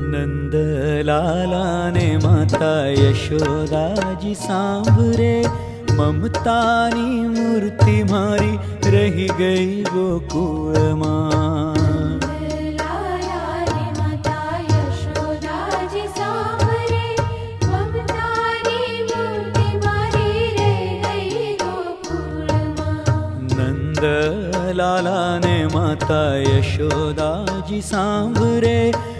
नन्दलालाने माता यशोदाजी सांभरे ममतानी मूर्ति मारी रही गई गोकुल माँ लाला ने माता यशोदा जी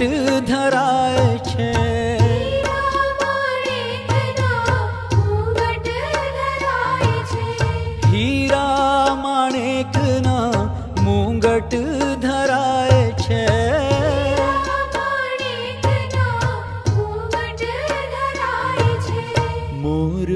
ने माता यशोदा जी सांभरे मुकुट धराय छे। हीरा माणेक ना मुंगट धराय छे मोर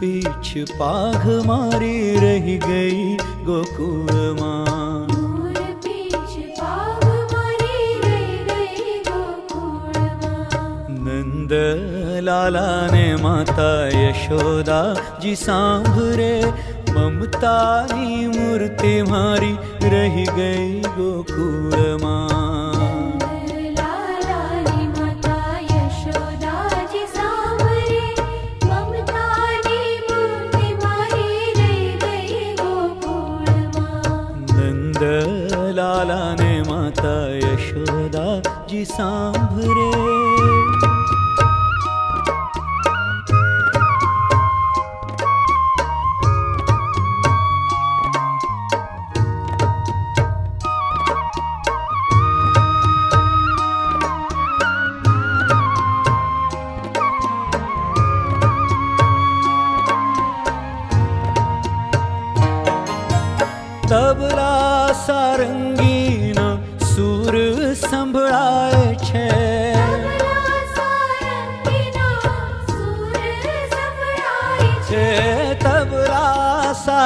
पीछ पाघ मारी रही गई गोकुल माँ। पीछ पाघ मारी रही गई गोकुल माँ। नंद लाला ने माता यशोदा जी सांभरे ममता मूर्ति मारी रही गई गोकुल माँ। भरे तबला सार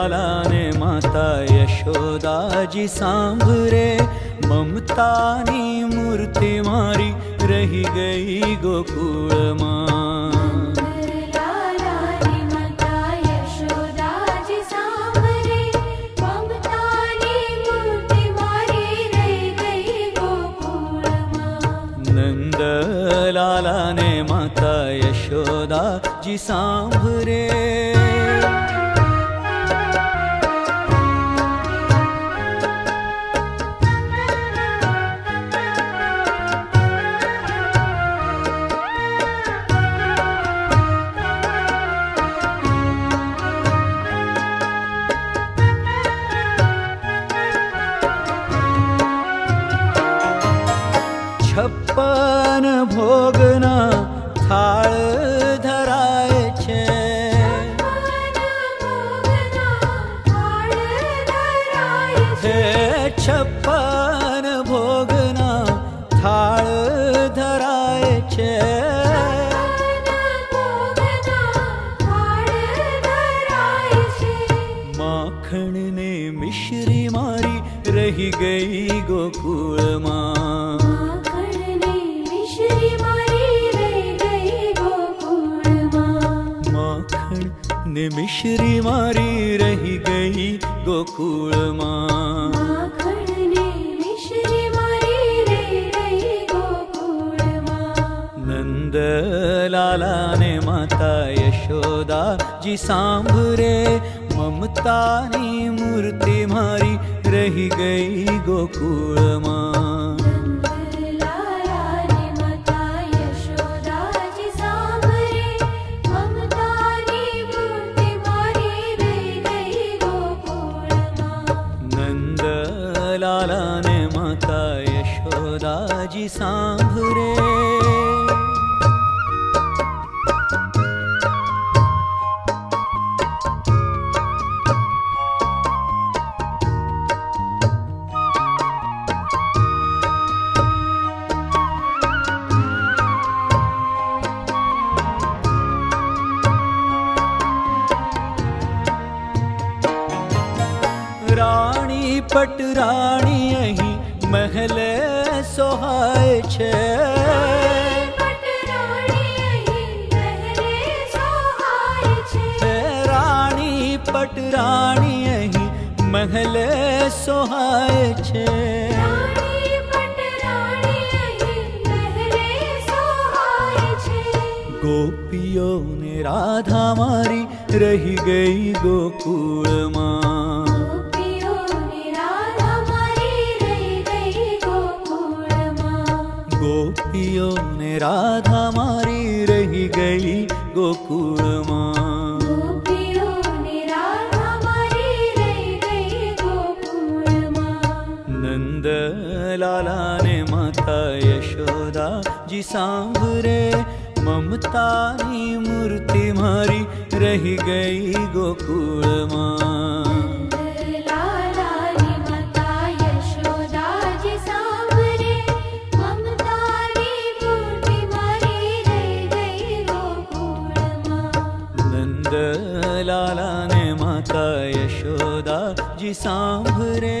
लाला ने माता यशोदा जी सांभरे ममता नी मूर्ति मारी रही गई गोकुल माँ। लाला ने माता यशोदा जी सांभरे મગના થાળ ધરાય છે હે ळ धराय छोगना थाळ धराय मा મિશ્રી મારી રહી ગઈ ગોકુળમાં निमिश्री मारी ी मिश्री मा। नंद लाला ने माता यशोदा जी सांभरे ममता मूर्ति मारी रही गई गोकुल गोकुळमा लाला ने माता यशोदा जी सांभरे। અહીં મહેલે સોહાય છે પટરાણી અહીં લહેરે સોહાય છે હે રાણી પટરાણી અહીં મહેલે સોહાય છે રાણી પટરાણી અહીં લહેરે સોહાય છે ગોપીઓને રાધા મારી રહી ગઈ ગોકુળમાં यो ने राधा मारी रही गई गोकुल नंद लाला ने माता यशोदा जी सांभरे ममता मूर्ति मारी रही गई गोकुल माँ। यशोदा जी सांभरे।